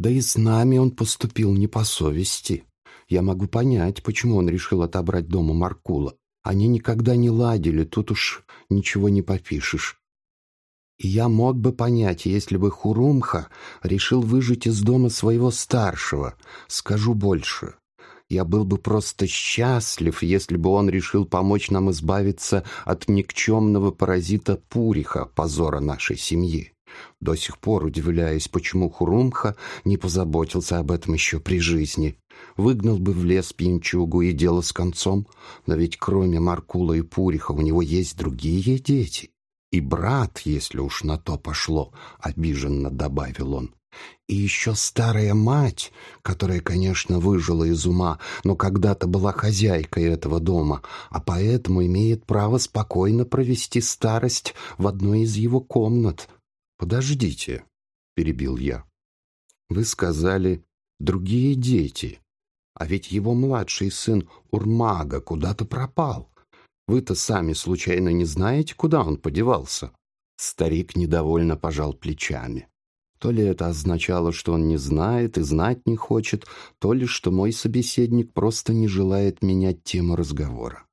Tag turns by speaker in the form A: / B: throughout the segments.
A: Да и с нами он поступил не по совести. Я могу понять, почему он решил отобрать дома Маркула. Они никогда не ладили, тут уж ничего не попишешь. И я мог бы понять, если бы Хурумха решил выжить из дома своего старшего. Скажу больше. Я был бы просто счастлив, если бы он решил помочь нам избавиться от никчемного паразита Пуриха, позора нашей семьи. До сих пор удивляюсь, почему Хурумха не позаботился об этом еще при жизни. Выгнал бы в лес пьянчугу и дело с концом, но ведь кроме Маркула и Пуриха у него есть другие дети. И брат, если уж на то пошло, обиженно добавил он. И еще старая мать, которая, конечно, выжила из ума, но когда-то была хозяйкой этого дома, а поэтому имеет право спокойно провести старость в одной из его комнат. «Подождите», — перебил я. «Вы сказали, другие дети, а ведь его младший сын Урмага куда-то пропал. Вы-то сами случайно не знаете, куда он подевался?» Старик недовольно пожал плечами. То ли это означало, что он не знает и знать не хочет, то ли что мой собеседник просто не желает менять тему разговора.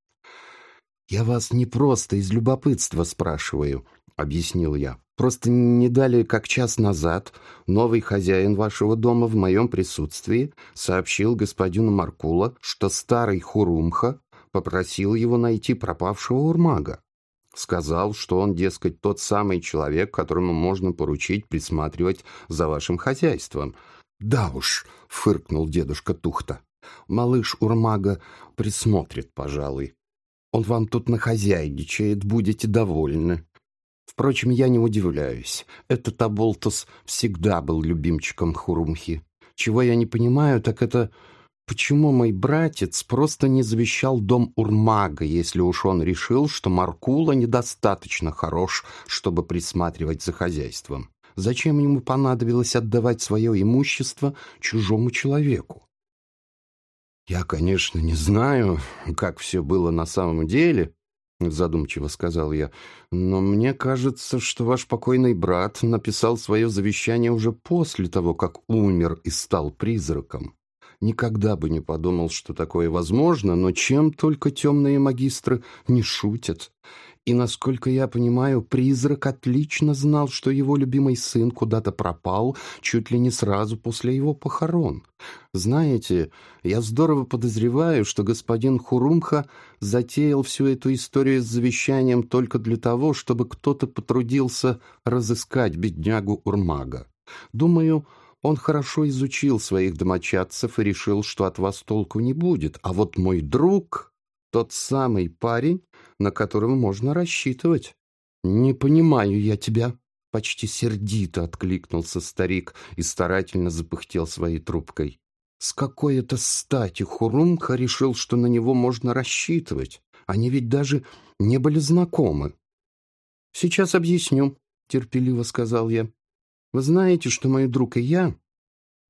A: «Я вас не просто из любопытства спрашиваю», — объяснил я. «Просто не дали, как час назад, новый хозяин вашего дома в моем присутствии сообщил господину Маркула, что старый Хурумха попросил его найти пропавшего урмага. Сказал, что он, дескать, тот самый человек, которому можно поручить присматривать за вашим хозяйством. «Да уж», — фыркнул дедушка Тухта, — «малыш Урмага присмотрит, пожалуй. Он вам тут нахозяйничает, будете довольны». Впрочем, я не удивляюсь. Этот Аболтус всегда был любимчиком Хурумхи. Чего я не понимаю, так это Почему мой братец просто не завещал дом Урмага, если уж он решил, что Маркула недостаточно хорош, чтобы присматривать за хозяйством? Зачем ему понадобилось отдавать свое имущество чужому человеку? «Я, конечно, не знаю, как все было на самом деле», — задумчиво сказал я, «но мне кажется, что ваш покойный брат написал свое завещание уже после того, как умер и стал призраком. Никогда бы не подумал, что такое возможно, но чем только темные магистры не шутят. И, насколько я понимаю, призрак отлично знал, что его любимый сын куда-то пропал чуть ли не сразу после его похорон. Знаете, я здорово подозреваю, что господин Хурумха затеял всю эту историю с завещанием только для того, чтобы кто-то потрудился разыскать беднягу Урмага. Думаю, он хорошо изучил своих домочадцев и решил, что от вас толку не будет. А вот мой друг — тот самый парень, на которого можно рассчитывать. «Не понимаю я тебя», — почти сердито откликнулся старик и старательно запыхтел своей трубкой. «С какой это стати Хурумка решил, что на него можно рассчитывать? Они ведь даже не были знакомы». «Сейчас объясню», — терпеливо сказал я. Вы знаете, что мой друг и я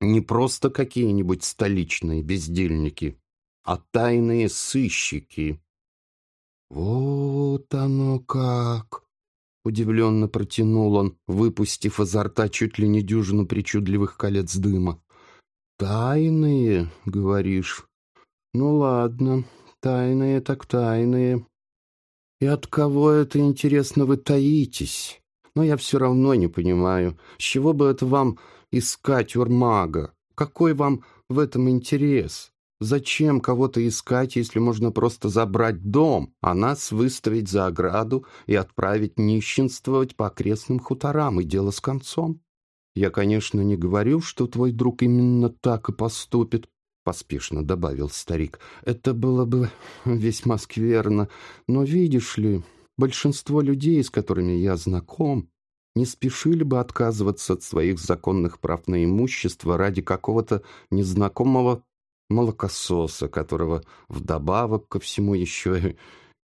A: не просто какие-нибудь столичные бездельники, а тайные сыщики. Вот оно как! Удивленно протянул он, выпустив изо рта чуть ли не дюжину причудливых колец дыма. «Тайные, говоришь? Ну ладно, тайные так тайные. И от кого это, интересно, вы таитесь? Но я все равно не понимаю, с чего бы это вам искать Урмага? Какой вам в этом интерес? Зачем кого-то искать, если можно просто забрать дом, а нас выставить за ограду и отправить нищенствовать по окрестным хуторам, и дело с концом? Я, конечно, не говорю, что твой друг именно так и поступит, — поспешно добавил старик. Это было бы весьма скверно, но видишь ли, Большинство людей, с которыми я знаком, не спешили бы отказываться от своих законных прав на имущество ради какого-то незнакомого молокососа, которого вдобавок ко всему еще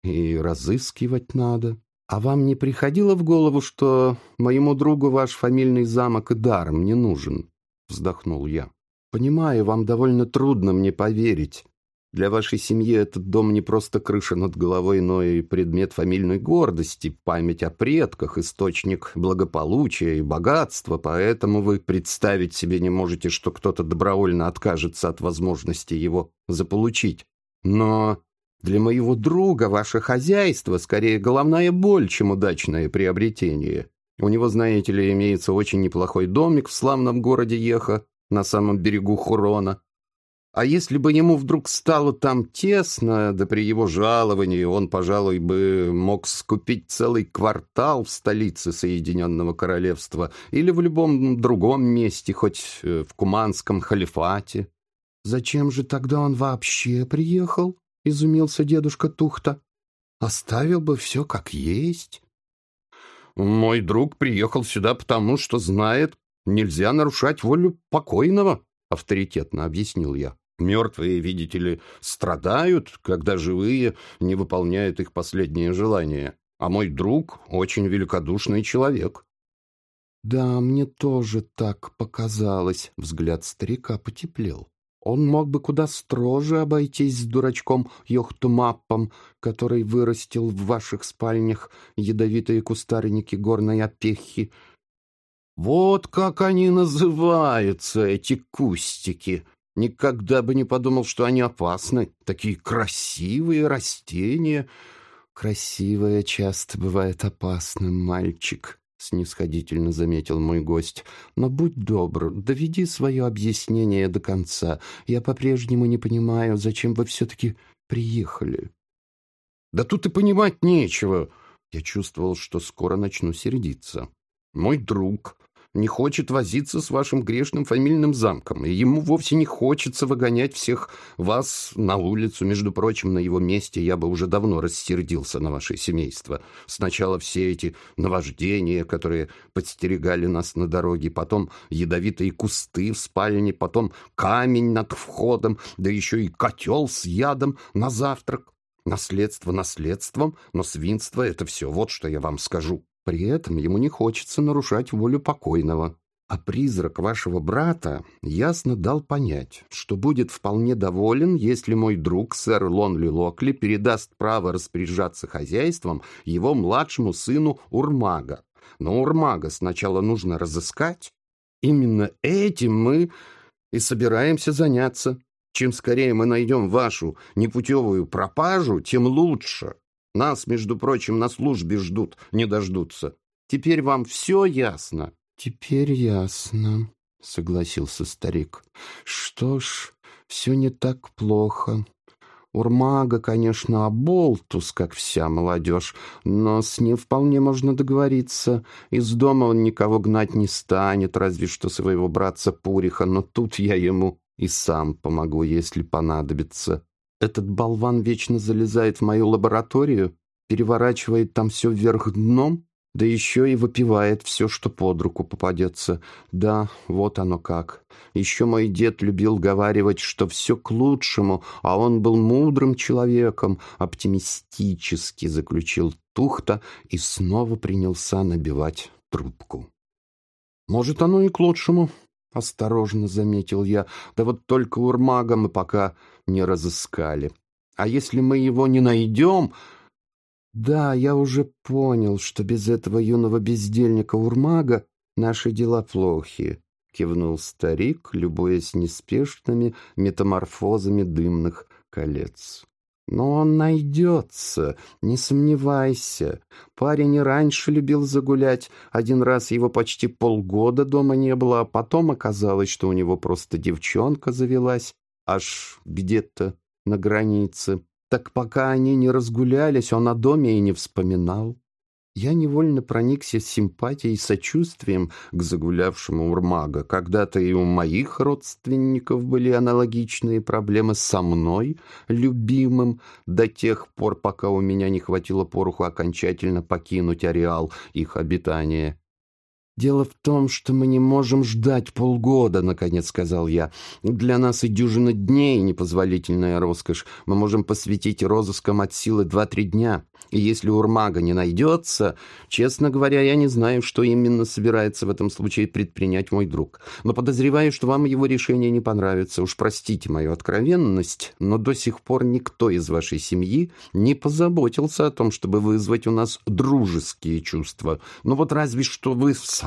A: и разыскивать надо. А вам не приходило в голову, что моему другу ваш фамильный замок и даром не нужен? Вздохнул я. Понимаю, вам довольно трудно мне поверить. Для вашей семьи этот дом не просто крыша над головой, но и предмет фамильной гордости, память о предках, источник благополучия и богатства, поэтому вы представить себе не можете, что кто-то добровольно откажется от возможности его заполучить. Но для моего друга ваше хозяйство скорее головная боль, чем удачное приобретение. У него, знаете ли, имеется очень неплохой домик в славном городе Еха на самом берегу Хурона, а если бы ему вдруг стало там тесно, да при его жаловании он, пожалуй, бы мог скупить целый квартал в столице Соединенного Королевства или в любом другом месте, хоть э, в Куманском халифате. «Зачем же тогда он вообще приехал?» — изумился дедушка Тухта. «Оставил бы все как есть». «Мой друг приехал сюда потому, что знает, нельзя нарушать волю покойного», — авторитетно объяснил я. Мертвые, видите ли, страдают, когда живые не выполняют их последние желания. А мой друг очень великодушный человек. Да, мне тоже так показалось. Взгляд старика потеплел. Он мог бы куда строже обойтись с дурачком Йохтумаппом, который вырастил в ваших спальнях ядовитые кустарники горной опехи. Вот как они называются, эти кустики! Никогда бы не подумал, что они опасны. Такие красивые растения. Красивое часто бывает опасным, мальчик, — снисходительно заметил мой гость. Но будь добр, доведи свое объяснение до конца. Я по-прежнему не понимаю, зачем вы все-таки приехали. Да тут и понимать нечего. Я чувствовал, что скоро начну сердиться. Мой друг не хочет возиться с вашим грешным фамильным замком, и ему вовсе не хочется выгонять всех вас на улицу. Между прочим, на его месте я бы уже давно рассердился на ваше семейство. Сначала все эти наваждения, которые подстерегали нас на дороге, потом ядовитые кусты в спальне, потом камень над входом, да еще и котел с ядом на завтрак. Наследство наследством, но свинство — это все, вот что я вам скажу. При этом ему не хочется нарушать волю покойного. А призрак вашего брата ясно дал понять, что будет вполне доволен, если мой друг, сэр Лонли Локли, передаст право распоряжаться хозяйством его младшему сыну Урмага. Но Урмага сначала нужно разыскать. Именно этим мы и собираемся заняться. Чем скорее мы найдем вашу непутевую пропажу, тем лучше. Нас, между прочим, на службе ждут, не дождутся. Теперь вам все ясно?» «Теперь ясно», — согласился старик. «Что ж, все не так плохо. Урмага, конечно, оболтус, как вся молодежь, но с ним вполне можно договориться. Из дома он никого гнать не станет, разве что своего братца Пуриха, но тут я ему и сам помогу, если понадобится. Этот болван вечно залезает в мою лабораторию, переворачивает там все вверх дном, да еще и выпивает все, что под руку попадется. Да, вот оно как. Еще мой дед любил говаривать, что все к лучшему, а он был мудрым человеком, оптимистически заключил Тухта и снова принялся набивать трубку. Может, оно и к лучшему, — осторожно заметил я. Да вот только урмага мы пока не разыскали. А если мы его не найдем... Да, я уже понял, что без этого юного бездельника Урмага наши дела плохи, кивнул старик, любуясь неспешными метаморфозами дымных колец. Но он найдется, не сомневайся. Парень и раньше любил загулять. Один раз его почти полгода дома не было, а потом оказалось, что у него просто девчонка завелась аж где-то на границе. Так пока они не разгулялись, он о доме и не вспоминал. Я невольно проникся симпатией и сочувствием к загулявшему Урмага. Когда-то и у моих родственников были аналогичные проблемы со мной, любимым, до тех пор, пока у меня не хватило пороху окончательно покинуть ареал их обитания. «Дело в том, что мы не можем ждать полгода», — наконец сказал я. «Для нас и дюжина дней — непозволительная роскошь. Мы можем посвятить розыскам от силы два-три дня. И если Урмага не найдется, честно говоря, я не знаю, что именно собирается в этом случае предпринять мой друг. Но подозреваю, что вам его решение не понравится. Уж простите мою откровенность, но до сих пор никто из вашей семьи не позаботился о том, чтобы вызвать у нас дружеские чувства. Ну вот разве что вы сами.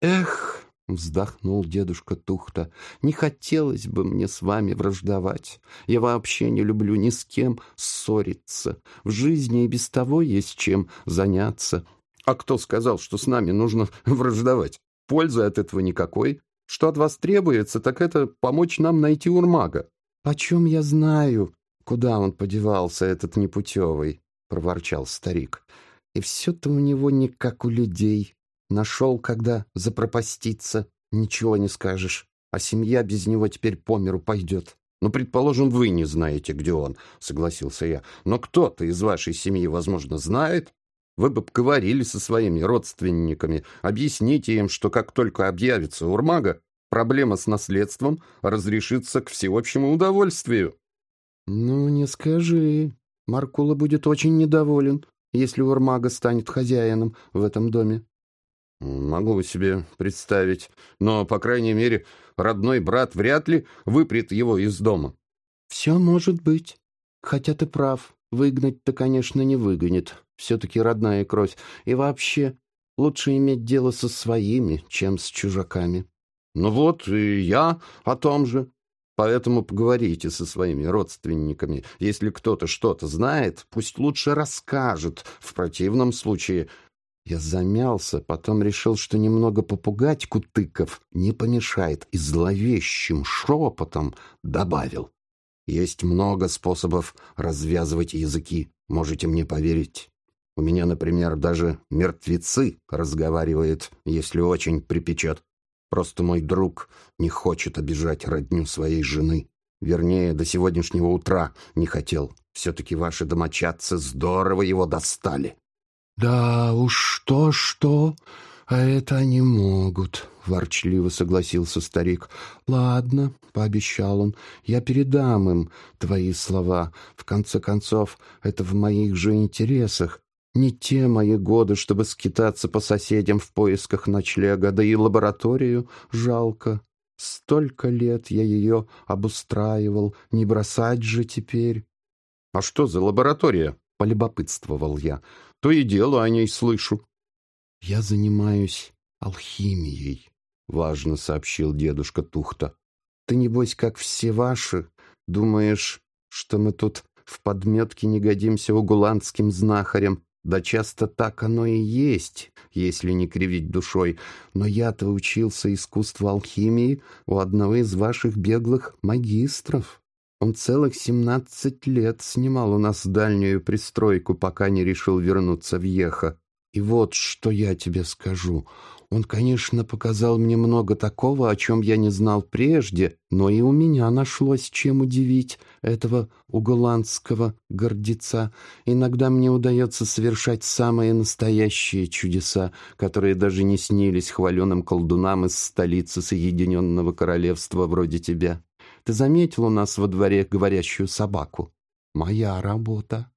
A: Эх, вздохнул дедушка Тухта, не хотелось бы мне с вами враждовать. Я вообще не люблю ни с кем ссориться. В жизни и без того есть чем заняться. А кто сказал, что с нами нужно враждовать? Пользы от этого никакой. Что от вас требуется, так это помочь нам найти Урмага. — Почем я знаю, куда он подевался, этот непутевый? — проворчал старик. — И все-то у него не как у людей. Нашел, когда запропаститься, ничего не скажешь. А семья без него теперь по миру пойдет. Ну, предположим, вы не знаете, где он, согласился я. Но кто-то из вашей семьи, возможно, знает. Вы бы поговорили со своими родственниками, объясните им, что как только объявится Урмага, проблема с наследством разрешится к всеобщему удовольствию. Ну, не скажи. Маркула будет очень недоволен, если Урмага станет хозяином в этом доме. Могу себе представить, но, по крайней мере, родной брат вряд ли выпрет его из дома. Все может быть. Хотя ты прав, выгнать-то, конечно, не выгонит. Все-таки родная кровь. И вообще, лучше иметь дело со своими, чем с чужаками. Ну вот, и я о том же. Поэтому поговорите со своими родственниками. Если кто-то что-то знает, пусть лучше расскажет. В противном случае я замялся, потом решил, что немного попугать Кутыков не помешает, и зловещим шепотом добавил. Есть много способов развязывать языки, можете мне поверить. У меня, например, даже мертвецы разговаривают, если очень припечет. Просто мой друг не хочет обижать родню своей жены. Вернее, до сегодняшнего утра не хотел. Все-таки ваши домочадцы здорово его достали. «Да уж что-что, а это они могут», — ворчливо согласился старик. «Ладно», — пообещал он, — «я передам им твои слова. В конце концов, это в моих же интересах. Не те мои годы, чтобы скитаться по соседям в поисках ночлега, да и лабораторию жалко. Столько лет я ее обустраивал, не бросать же теперь». «А что за лаборатория?» — полюбопытствовал я. То и дело о ней слышу. — Я занимаюсь алхимией, — важно сообщил дедушка Тухта. — Ты, небось, как все ваши, думаешь, что мы тут в подметке не годимся угуландским знахарям? Да часто так оно и есть, если не кривить душой. Но я-то учился искусству алхимии у одного из ваших беглых магистров. Он целых семнадцать лет снимал у нас дальнюю пристройку, пока не решил вернуться в Ехо. И вот что я тебе скажу. Он, конечно, показал мне много такого, о чем я не знал прежде, но и у меня нашлось чем удивить этого уголандского гордеца. Иногда мне удается совершать самые настоящие чудеса, которые даже не снились хваленым колдунам из столицы Соединенного Королевства вроде тебя. Ты заметил у нас во дворе говорящую собаку? Моя работа.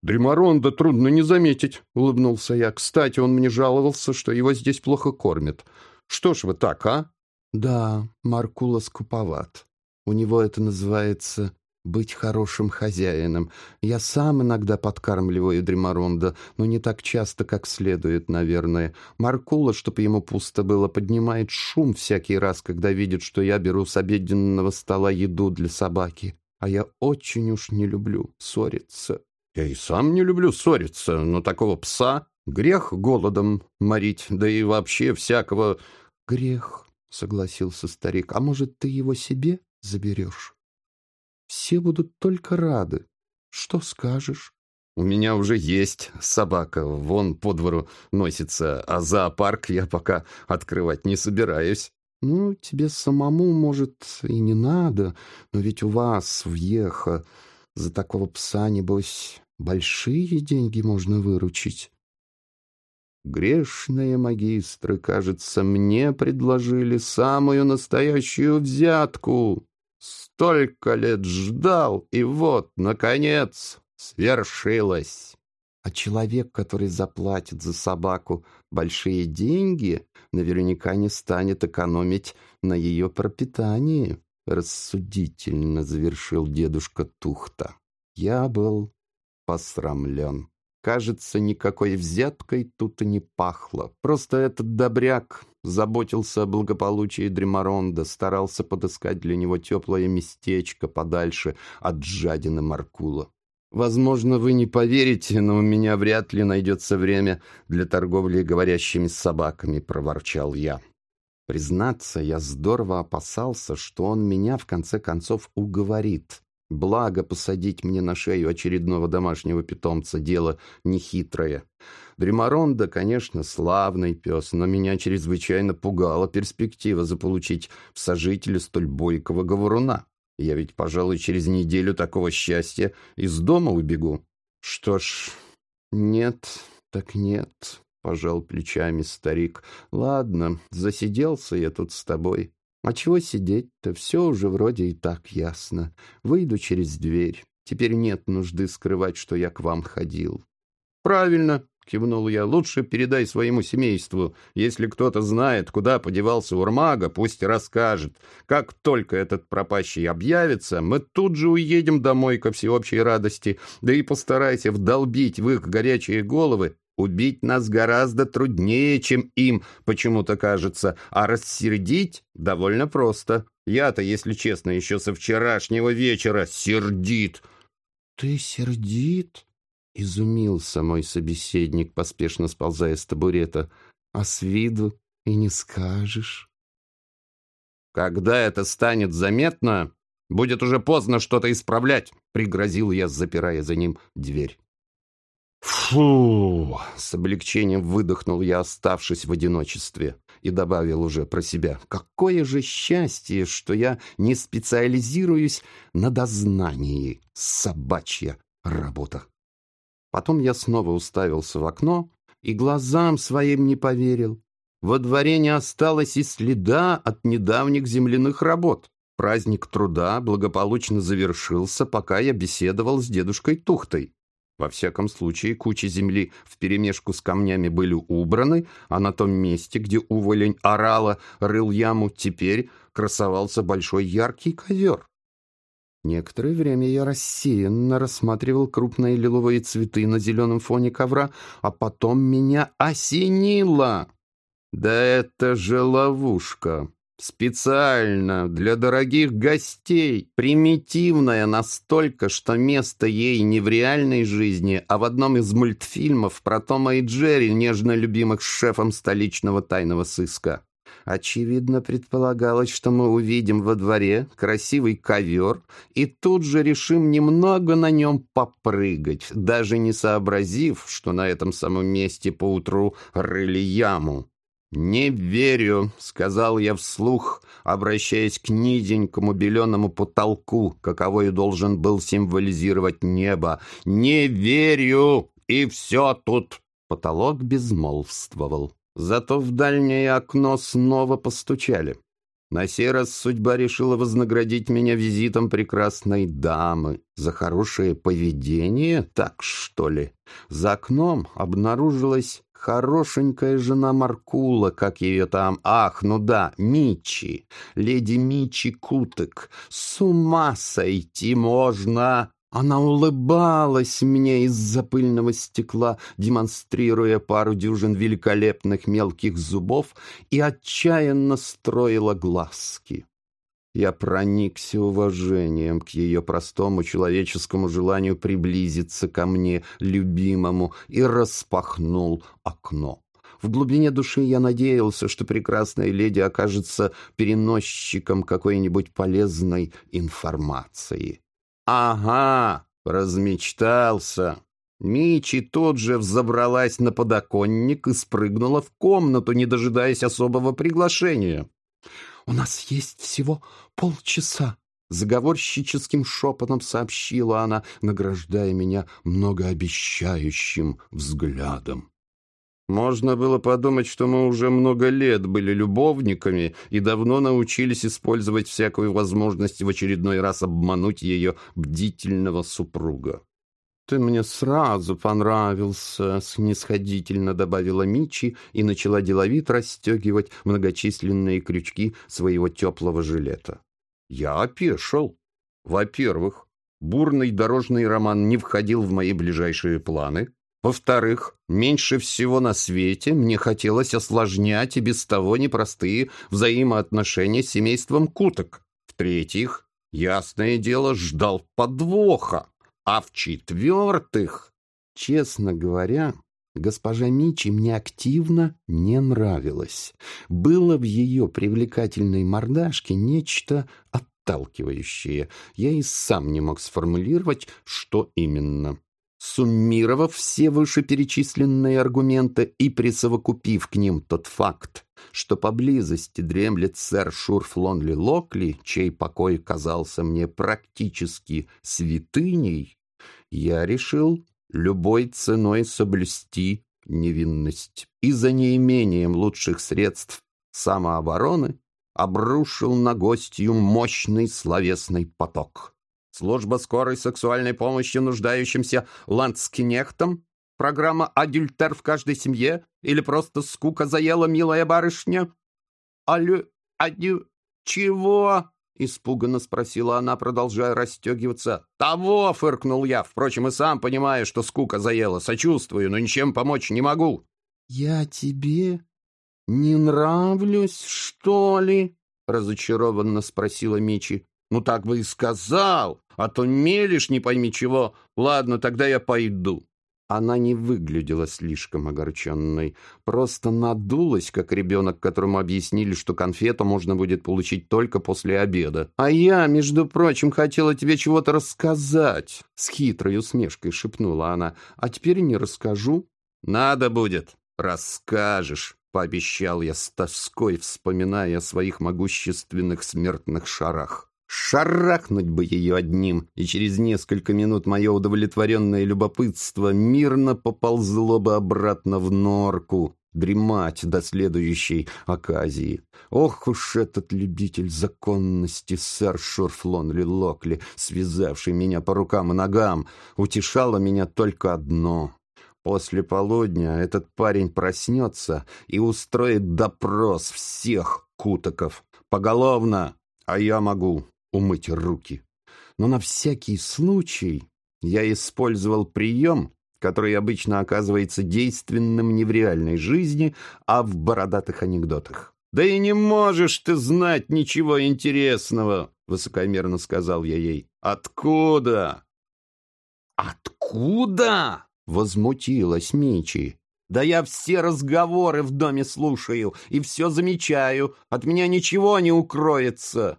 A: Дримарондо трудно не заметить, улыбнулся я. Кстати, он мне жаловался, что его здесь плохо кормят. Что ж вы так, а? Да, Маркула скуповат. У него это называется быть хорошим хозяином. Я сам иногда подкармливаю Дримарондо, но не так часто, как следует, наверное. Маркула, чтобы ему пусто было, поднимает шум всякий раз, когда видит, что я беру с обеденного стола еду для собаки. А я очень уж не люблю ссориться. Я и сам не люблю ссориться, но такого пса грех голодом морить, да и вообще всякого... Грех, согласился старик. А может, ты его себе заберешь? Все будут только рады. Что скажешь? У меня уже есть собака, вон по двору носится, а зоопарк я пока открывать не собираюсь. Ну, тебе самому, может, и не надо, но ведь у вас в Ехо за такого пса, небось, большие деньги можно выручить. Грешные магистры, кажется, мне предложили самую настоящую взятку. Столько лет ждал, и вот, наконец, свершилось. А человек, который заплатит за собаку большие деньги, наверняка не станет экономить на ее пропитании, рассудительно завершил дедушка Тухта. Я был посрамлен. Кажется, никакой взяткой тут и не пахло. Просто этот добряк заботился о благополучии Дремаронда, старался подыскать для него теплое местечко подальше от жадины Маркула. Возможно, вы не поверите, но у меня вряд ли найдется время для торговли говорящими собаками, проворчал я. Признаться, я здорово опасался, что он меня в конце концов уговорит. Благо посадить мне на шею очередного домашнего питомца — дело нехитрое. Дремаронда, конечно, славный пес, но меня чрезвычайно пугала перспектива заполучить в сожителе столь бойкого говоруна. Я ведь, пожалуй, через неделю такого счастья из дома убегу. Что ж, нет, так нет, — пожал плечами старик. Ладно, засиделся я тут с тобой. А чего сидеть-то? Все уже вроде и так ясно. Выйду через дверь. Теперь нет нужды скрывать, что я к вам ходил. Правильно, кивнул я. Лучше передай своему семейству. Если кто-то знает, куда подевался Урмага, пусть расскажет. Как только этот пропащий объявится, мы тут же уедем домой ко всеобщей радости. Да и постарайся вдолбить в их горячие головы, Убить нас гораздо труднее, чем им почему-то кажется, а рассердить довольно просто. Я-то, если честно, еще со вчерашнего вечера сердит. — Ты сердит? — изумился мой собеседник, поспешно сползая с табурета. — А с виду и не скажешь. — Когда это станет заметно, будет уже поздно что-то исправлять, — пригрозил я, запирая за ним дверь. «Фу!» — с облегчением выдохнул я, оставшись в одиночестве, и добавил уже про себя. «Какое же счастье, что я не специализируюсь на дознании! Собачья работа!» Потом я снова уставился в окно и глазам своим не поверил. Во дворе не осталось и следа от недавних земляных работ. Праздник труда благополучно завершился, пока я беседовал с дедушкой Тухтой. Во всяком случае, кучи земли вперемешку с камнями были убраны, а на том месте, где уволень орала, рыл яму, теперь красовался большой яркий ковер. Некоторое время я рассеянно рассматривал крупные лиловые цветы на зеленом фоне ковра, а потом меня осенило. Да это же ловушка! Специально для дорогих гостей, примитивная настолько, что место ей не в реальной жизни, а в одном из мультфильмов про Тома и Джерри, нежно любимых шефом столичного тайного сыска. Очевидно, предполагалось, что мы увидим во дворе красивый ковер и тут же решим немного на нем попрыгать, даже не сообразив, что на этом самом месте поутру рыли яму. «Не верю», — сказал я вслух, обращаясь к низенькому беленому потолку, каковой должен был символизировать небо. «Не верю, и все тут». Потолок безмолвствовал. Зато в дальнее окно снова постучали. На сей раз судьба решила вознаградить меня визитом прекрасной дамы. За хорошее поведение, так что ли? За окном обнаружилась Хорошенькая жена Маркула, как ее там... Ах, ну да, Мичи. Леди Мичи Кутек. С ума сойти можно! Она улыбалась мне из-за пыльного стекла, демонстрируя пару дюжин великолепных мелких зубов и отчаянно строила глазки. Я проникся уважением к ее простому человеческому желанию приблизиться ко мне, любимому, и распахнул окно. В глубине души я надеялся, что прекрасная леди окажется переносчиком какой-нибудь полезной информации. «Ага!» — размечтался. Мичи тут же взобралась на подоконник и спрыгнула в комнату, не дожидаясь особого приглашения. «У нас есть всего полчаса», — заговорщическим шепотом сообщила она, награждая меня многообещающим взглядом. Можно было подумать, что мы уже много лет были любовниками и давно научились использовать всякую возможность в очередной раз обмануть ее бдительного супруга. «Ты мне сразу понравился», — снисходительно добавила Мичи и начала деловито расстегивать многочисленные крючки своего теплого жилета. Я опешил. Во-первых, бурный дорожный роман не входил в мои ближайшие планы. Во-вторых, меньше всего на свете мне хотелось осложнять и без того непростые взаимоотношения с семейством Куток. В-третьих, ясное дело, ждал подвоха. А в-четвертых, честно говоря, госпожа Мичи мне активно не нравилась. Было в ее привлекательной мордашке нечто отталкивающее. Я и сам не мог сформулировать, что именно. Суммировав все вышеперечисленные аргументы и присовокупив к ним тот факт, что поблизости дремлет сэр Шурф Лонли Локли, чей покой казался мне практически святыней, я решил любой ценой соблюсти невинность и за неимением лучших средств самообороны обрушил на гостью мощный словесный поток. Служба скорой сексуальной помощи нуждающимся ландскинехтам? Программа «Адюльтер в каждой семье» или просто «Скука заела, милая барышня»? Алю... Адю... Чего? Испуганно спросила она, продолжая расстегиваться. «Того!» — фыркнул я. Впрочем, и сам понимаю, что скука заела. Сочувствую, но ничем помочь не могу. «Я тебе не нравлюсь, что ли?» — разочарованно спросила Мичи. «Ну так бы и сказал, а то мелешь не пойми чего. Ладно, тогда я пойду». Она не выглядела слишком огорченной, просто надулась, как ребенок, которому объяснили, что конфету можно будет получить только после обеда. «А я, между прочим, хотела тебе чего-то рассказать», — с хитрой усмешкой шепнула она. «А теперь не расскажу». «Надо будет, расскажешь». — пообещал я с тоской, вспоминая о своих могущественных смертных шарах. Шарахнуть бы ее одним, и через несколько минут мое удовлетворенное любопытство мирно поползло бы обратно в норку, дремать до следующей оказии. Ох уж этот любитель законности, сэр Шурфлонли Локли, связавший меня по рукам и ногам, утешало меня только одно — После полудня этот парень проснется и устроит допрос всех кутоков. Поголовно, а я могу умыть руки. Но на всякий случай я использовал прием, который обычно оказывается действенным не в реальной жизни, а в бородатых анекдотах. «Да и не можешь ты знать ничего интересного!» — высокомерно сказал я ей. «Откуда?» «Откуда?» Возмутилась Мичи. «Да я все разговоры в доме слушаю и все замечаю. От меня ничего не укроется».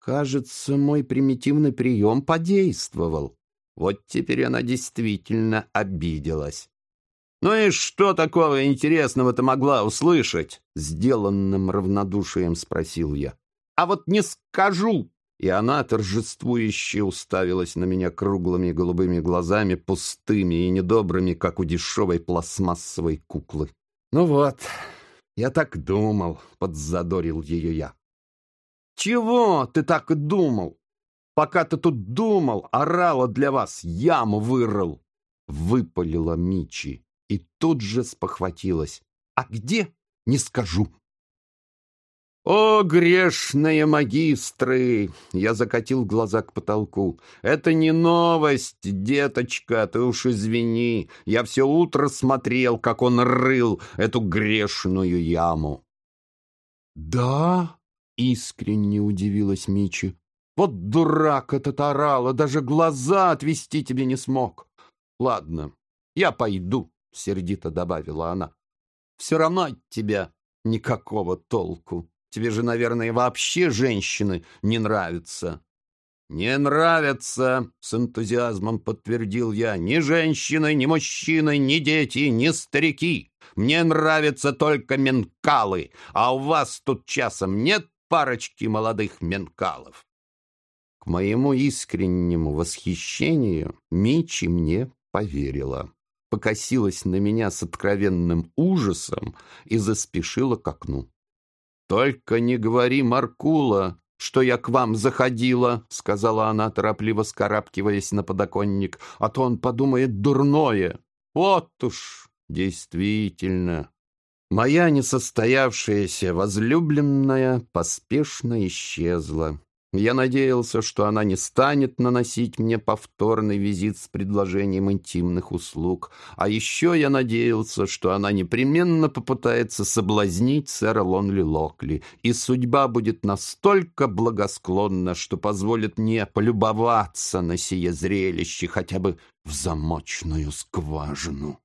A: Кажется, мой примитивный прием подействовал. Вот теперь она действительно обиделась. «Ну и что такого интересного ты могла услышать?» Сделанным равнодушием спросил я. «А вот не скажу!» и она торжествующе уставилась на меня круглыми голубыми глазами, пустыми и недобрыми, как у дешевой пластмассовой куклы. «Ну вот, я так думал», — подзадорил ее я. «Чего ты так думал? Пока ты тут думал, орала для вас, яму вырыл!» Выпалила Мичи и тут же спохватилась. «А где? Не скажу!» «О, грешные магистры!» Я закатил глаза к потолку. «Это не новость, деточка, ты уж извини. Я все утро смотрел, как он рыл эту грешную яму». «Да?» — искренне удивилась Мичи. «Вот дурак этот орал, даже глаза отвести тебе не смог. Ладно, я пойду», — сердито добавила она. «Все равно от тебя никакого толку». Тебе же, наверное, вообще женщины не нравятся». «Не нравятся», — с энтузиазмом подтвердил я, «ни женщины, ни мужчины, ни дети, ни старики. Мне нравятся только менкалы, а у вас тут часом нет парочки молодых менкалов?» К моему искреннему восхищению Мичи мне поверила. покосилась на меня с откровенным ужасом и заспешила к окну. «Только не говори, Маркула, что я к вам заходила», — сказала она, торопливо скарабкиваясь на подоконник, «а то он подумает дурное. Вот уж, действительно». Моя несостоявшаяся возлюбленная поспешно исчезла. Я надеялся, что она не станет наносить мне повторный визит с предложением интимных услуг, а еще я надеялся, что она непременно попытается соблазнить сэра Лонли Локли, и судьба будет настолько благосклонна, что позволит мне полюбоваться на сие зрелище хотя бы в замочную скважину.